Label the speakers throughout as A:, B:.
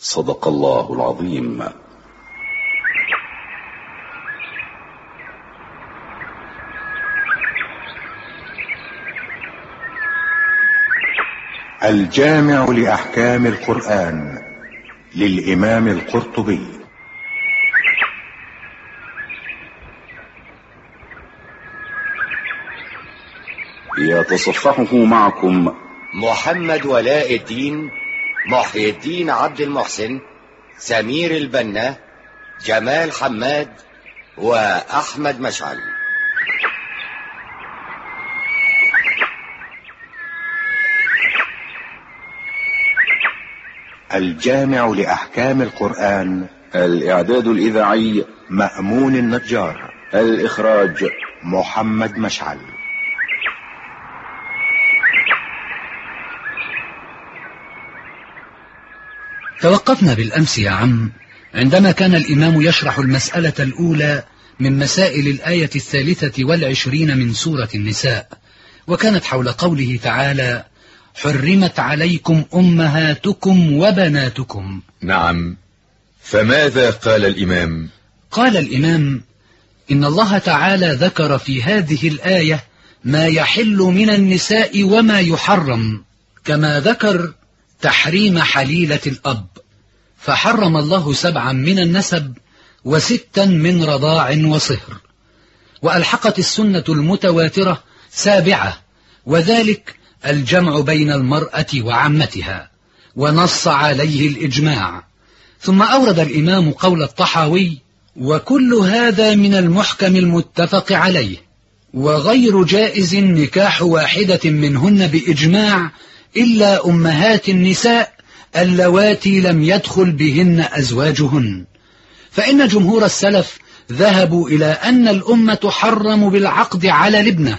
A: صدق الله العظيم.
B: الجامع لأحكام القرآن للإمام القرطبي.
A: يتصفحه معكم
C: محمد ولاء الدين محي الدين عبد المحسن سمير البنا جمال حماد وأحمد مشعل.
B: الجامع لأحكام القرآن.
A: الإعداد الإذاعي
B: مأمون النجار.
A: الإخراج
B: محمد مشعل.
D: توقفنا بالأمس يا عم. عندما كان الإمام يشرح المسألة الأولى من مسائل الآية الثالثة والعشرين من سورة النساء وكانت حول قوله تعالى حرمت عليكم أمهاتكم وبناتكم.
E: نعم. فماذا قال الإمام؟
D: قال الإمام إن الله تعالى ذكر في هذه الآية ما يحل من النساء وما يحرم كما ذكر تحريم حليلة الأب. فحرم الله سبعا من النسب وستا من رضاع وصهر. وألحقت السنة المتواترة سابعة وذلك الجمع بين المرأة وعمتها ونص عليه الإجماع. ثم أورد الإمام قول الطحاوي وكل هذا من المحكم المتفق عليه وغير جائز نكاح واحدة منهن بإجماع إلا أمهات النساء اللواتي لم يدخل بهن أزواجهن. فإن جمهور السلف ذهبوا إلى أن الأمة تحرم بالعقد على لبنة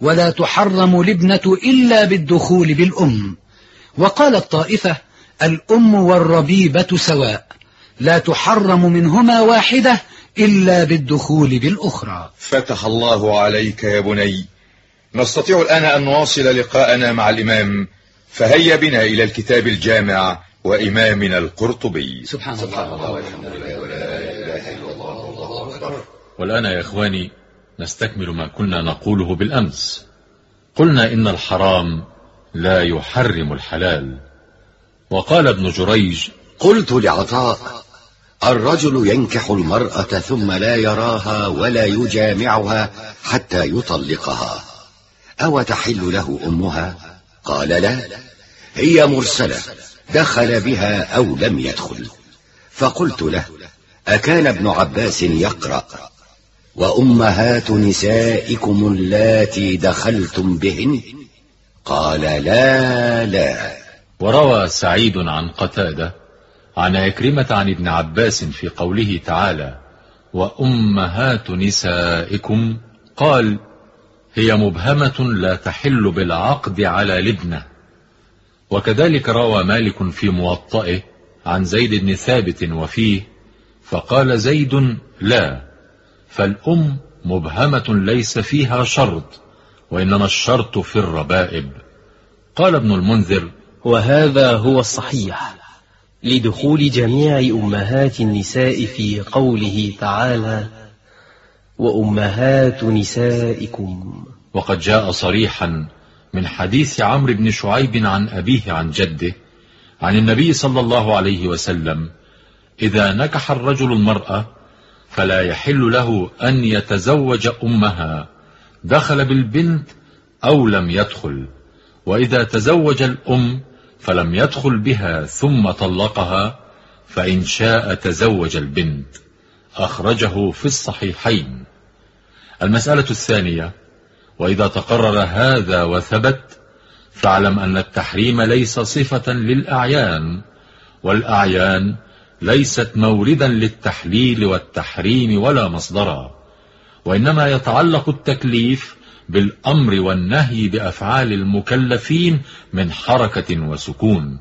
D: ولا تحرم لبنة إلا بالدخول بالأم. وقالت طائفة الأم والربيبة سواء لا تحرم منهما واحدة إلا بالدخول بالأخرى.
E: فتح الله عليك يا بني نستطيع الآن أن نواصل لقاءنا مع الإمام. فهيا بنا إلى الكتاب الجامع وإمامنا القرطبي.
D: سبحان الله. والحمد لله ولا إله إلا
F: الله والآن يا إخواني نستكمل ما كنا نقوله بالأمس. قلنا إن الحرام لا يحرم الحلال. وقال ابن جريج
C: قلت لعطاء الرجل ينكح المرأة ثم لا يراها ولا يجامعها حتى يطلقها. أو تحل له أمها؟ قال لا هي مرسلة دخل بها أو لم يدخل. فقلت له أكان ابن عباس يقرأ؟ وأمهات نسائكم اللاتي دخلتم بهن؟ قال لا لا.
F: وروى سعيد عن قتادة عن عكرمة عن ابن عباس في قوله تعالى وأمهات نسائكم؟ قال هي مبهمة لا تحل بالعقد على لبنة. وكذلك روى مالك في موطئه عن زيد بن ثابت وفيه فقال زيد لا فالأم مبهمة ليس فيها شرط وإنما الشرط في الربائب. قال ابن المنذر
G: وهذا هو الصحيح لدخول جميع أمهات النساء في قوله تعالى وأمهات نسائكم
F: وقد جاء صريحا من حديث عمرو بن شعيب عن أبيه عن جده عن النبي صلى الله عليه وسلم إذا نكح الرجل المرأة فلا يحل له أن يتزوج أمها دخل بالبنت أو لم يدخل وإذا تزوج الأم فلم يدخل بها ثم طلقها فإن شاء تزوج البنت. أخرجه في الصحيحين. المسألة الثانية وإذا تقرر هذا وثبت فاعلم أن التحريم ليس صفة للأعيان والأعيان ليست موردا للتحليل والتحريم ولا مصدرا وإنما يتعلق التكليف بالأمر والنهي بأفعال المكلفين من حركة وسكون.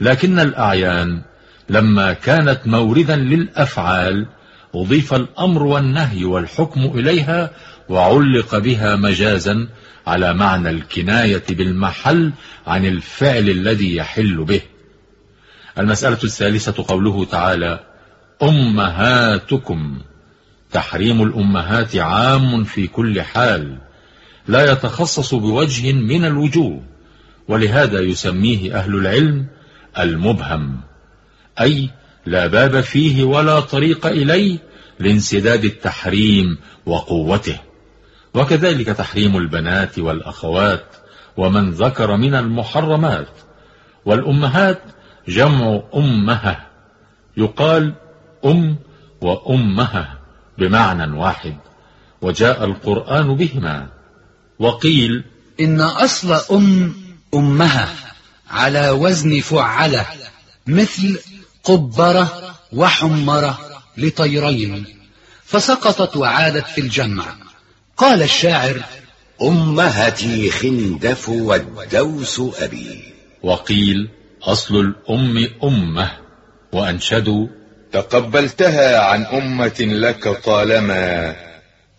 F: لكن الأعيان لما كانت موردا للأفعال أضيف الأمر والنهي والحكم إليها وعلق بها مجازا على معنى الكناية بالمحل عن الفعل الذي يحل به. المسألة الثالثة قوله تعالى أمهاتكم. تحريم الأمهات عام في كل حال. لا يتخصص بوجه من الوجوه ولهذا يسميه أهل العلم المبهم. أي لا باب فيه ولا طريق إليه لانسداد التحريم وقوته. وكذلك تحريم البنات والأخوات ومن ذكر من المحرمات. والأمهات جمع أمها يقال أم وأمها بمعنى واحد وجاء القرآن بهما. وقيل
D: إن أصل أم أمها على وزن فعلة مثل قبرة وحمرة لطيرين فسقطت وعادت في الجمع. قال الشاعر
C: أمهتي خندف والدوس أبي.
F: وقيل أصل الأم أمة وأنشدوا
E: تقبلتها عن أمة لك طالما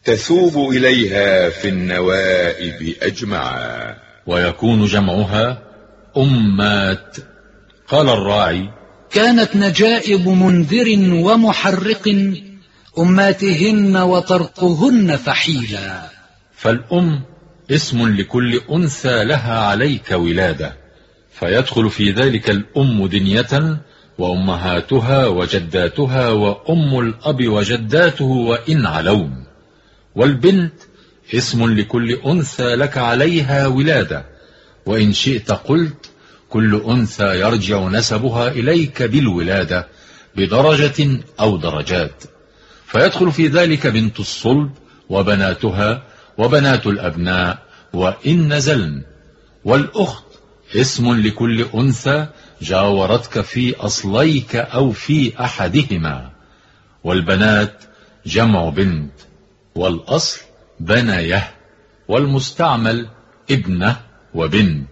E: تثوب إليها في النوائب أجمعا.
F: ويكون جمعها أمات. قال الراعي
D: كانت نجائب منذر ومحرق أماتهن وطرقهن فحيلا.
F: فالأم اسم لكل أنثى لها عليك ولادة فيدخل في ذلك الأم دنية وأمهاتها وجداتها وأم الأب وجداته وإن علون والبنت اسم لكل أنثى لك عليها ولادة وإن شئت قلت كل أنثى يرجع نسبها إليك بالولادة بدرجة أو درجات. فيدخل في ذلك بنت الصلب وبناتها وبنات الأبناء وإن نزلن. والأخت اسم لكل أنثى جاورتك في أصليك أو في أحدهما. والبنات جمع بنت والأصل بنيه والمستعمل ابنة وبنت.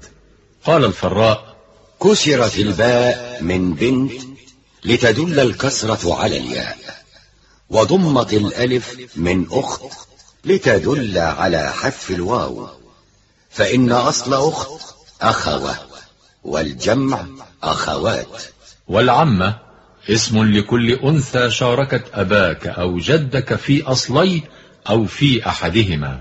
F: قال الفراء
C: كسرت الباء من بنت لتدل الكسرة على الياء. وضمت الألف من أخت لتدل على حذف الواو. فإن أصل أخت أخوة والجمع أخوات.
F: والعمة اسم لكل أنثى شاركت أباك أو جدك في أصليه أو في أحدهما.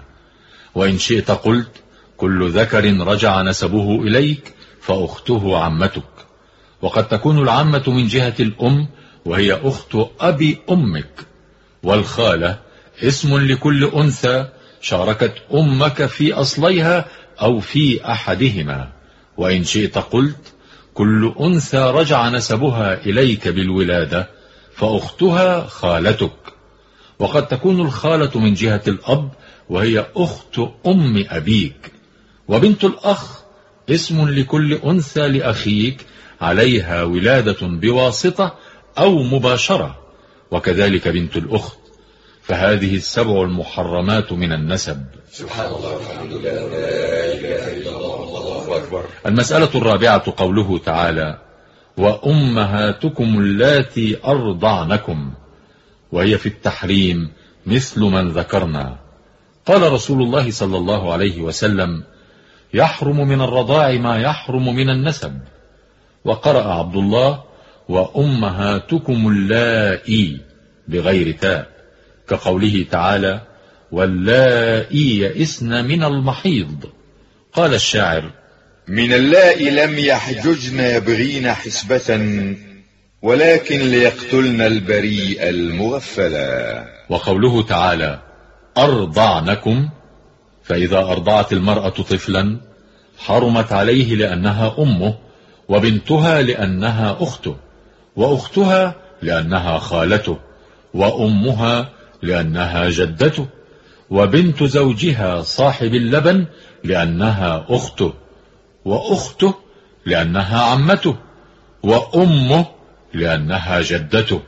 F: وإن شئت قلت كل ذكر رجع نسبه إليك فأخته عمتك. وقد تكون العمة من جهة الأم وهي أخت أبي أمك. والخالة اسم لكل أنثى شاركت أمك في أصليها أو في أحدهما. وإن شئت قلت كل أنثى رجع نسبها إليك بالولادة فأختها خالتك. وقد تكون الخالة من جهة الأب وهي أخت أم أبيك. وبنت الأخ اسم لكل أنثى لأخيك عليها ولادة بواسطة أو مباشرة. وكذلك بنت الأخت فهذه السبع المحرمات من النسب.
C: سبحان الله والحمد لله لا إله إلا الله والله أكبر.
F: المسألة الرابعة قوله تعالى وأمهاتكم اللاتي أرضعنكم وهي في التحريم مثل من ذكرنا. قال رسول الله صلى الله عليه وسلم يحرم من الرضاع ما يحرم من النسب. وقرأ عبد الله وأمهاتكم اللائي بغير تاء كقوله تعالى واللائي يئسن من المحيض قال الشاعر
E: من اللائي لم يحججن يبغين حسبة ولكن ليقتلن البريء المغفلا
F: وقوله تعالى أرضعنكم فإذا أرضعت المرأة طفلا حرمت عليه لأنها أمه وبنتها لأنها أخته. وأختها لأنها خالته وأمها لأنها جدته وبنت زوجها صاحب اللبن لأنها أخته وأخته لأنها عمته وأمه لأنها جدته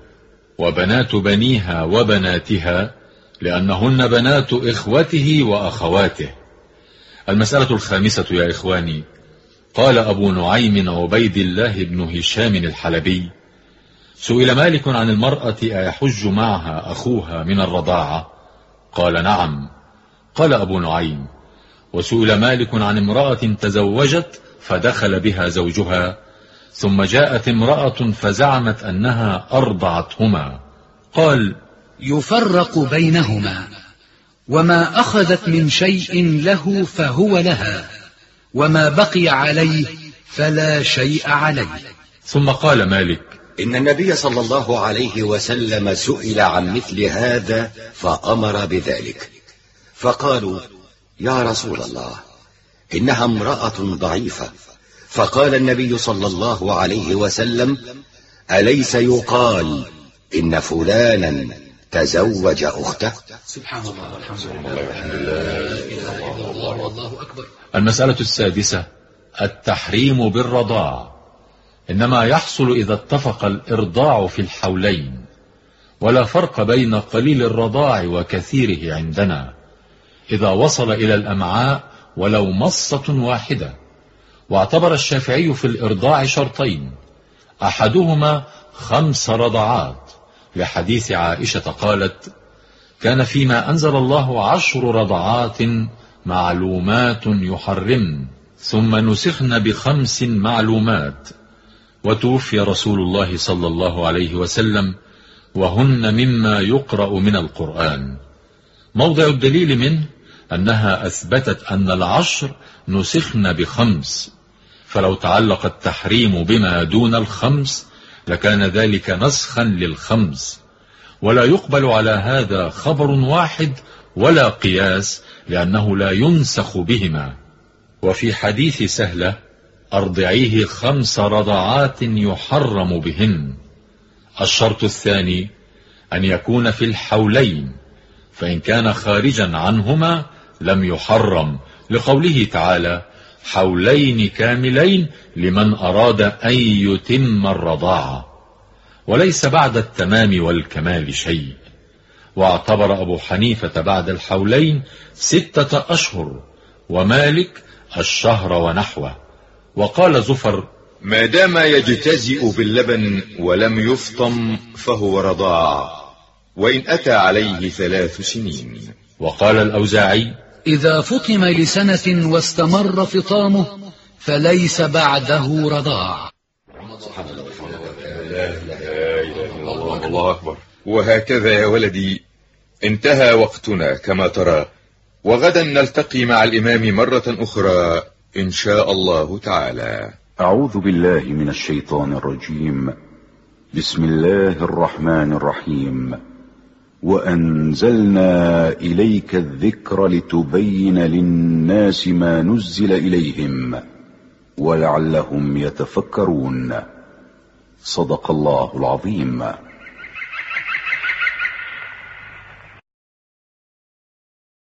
F: وبنات بنيها وبناتها لأنهن بنات إخوته وأخواته. المسألة الخامسة يا إخواني قال أبو نعيم عبيد الله بن هشام الحلبي سئل مالك عن المرأة أيحج معها أخوها من الرضاعة؟ قال نعم. قال أبو نعيم. وسئل مالك عن امرأة تزوجت فدخل بها زوجها ثم جاءت امرأة فزعمت أنها أرضعتهما. قال
D: يفرق بينهما وما أخذت من شيء له فهو لها وما بقي عليه فلا شيء عليه.
F: ثم قال مالك
H: إن النبي صلى الله عليه وسلم سئل عن مثل هذا فأمر بذلك. فقالوا يا رسول الله إنها امرأة ضعيفة. فقال النبي صلى الله عليه وسلم أليس يقال إن فلانا تزوج أخته؟
D: سبحان الله والحمد لله. والله أكبر.
F: المسألة السادسة التحريم بالرضاع. إنما يحصل إذا اتفق الإرضاع في الحولين ولا فرق بين قليل الرضاع وكثيره عندنا. إذا وصل إلى الأمعاء ولو مصة واحدة. واعتبر الشافعي في الإرضاع شرطين. أحدهما خمس رضعات. لحديث عائشة قالت كان فيما أنزل الله عشر رضعات معلومات يحرمن ثم نسخن بخمس معلومات. وتوفي رسول الله صلى الله عليه وسلم وهن مما يقرأ من القرآن. موضع الدليل منه أنها أثبتت أن العشر نسخن بخمس فلو تعلق التحريم بما دون الخمس لكان ذلك نسخا للخمس. ولا يقبل على هذا خبر واحد ولا قياس لأنه لا ينسخ بهما. وفي حديث سهلة أرضعيه خمس رضعات يحرم بهن. الشرط الثاني أن يكون في الحولين فإن كان خارجا عنهما لم يحرم. لقوله تعالى حولين كاملين لمن أراد أن يتم الرضاعة وليس بعد التمام والكمال شيء. واعتبر أبو حنيفة بعد الحولين ستة أشهر ومالك الشهر ونحوه. وقال زفر
E: ما دام يجتزئ باللبن ولم يفطم فهو رضاع وإن أتى عليه ثلاث سنين.
F: وقال الأوزاعي
D: إذا فطم لسنة واستمر فطامه فليس بعده رضاع
E: الله أكبر وهكذا يا ولدي انتهى وقتنا كما ترى وغدا نلتقي مع الإمام مرة أخرى إن شاء الله تعالى.
A: أعوذ بالله من الشيطان الرجيم. بسم الله الرحمن الرحيم. وأنزلنا إليك الذكر لتبين للناس ما نزل إليهم ولعلهم يتفكرون. صدق الله العظيم.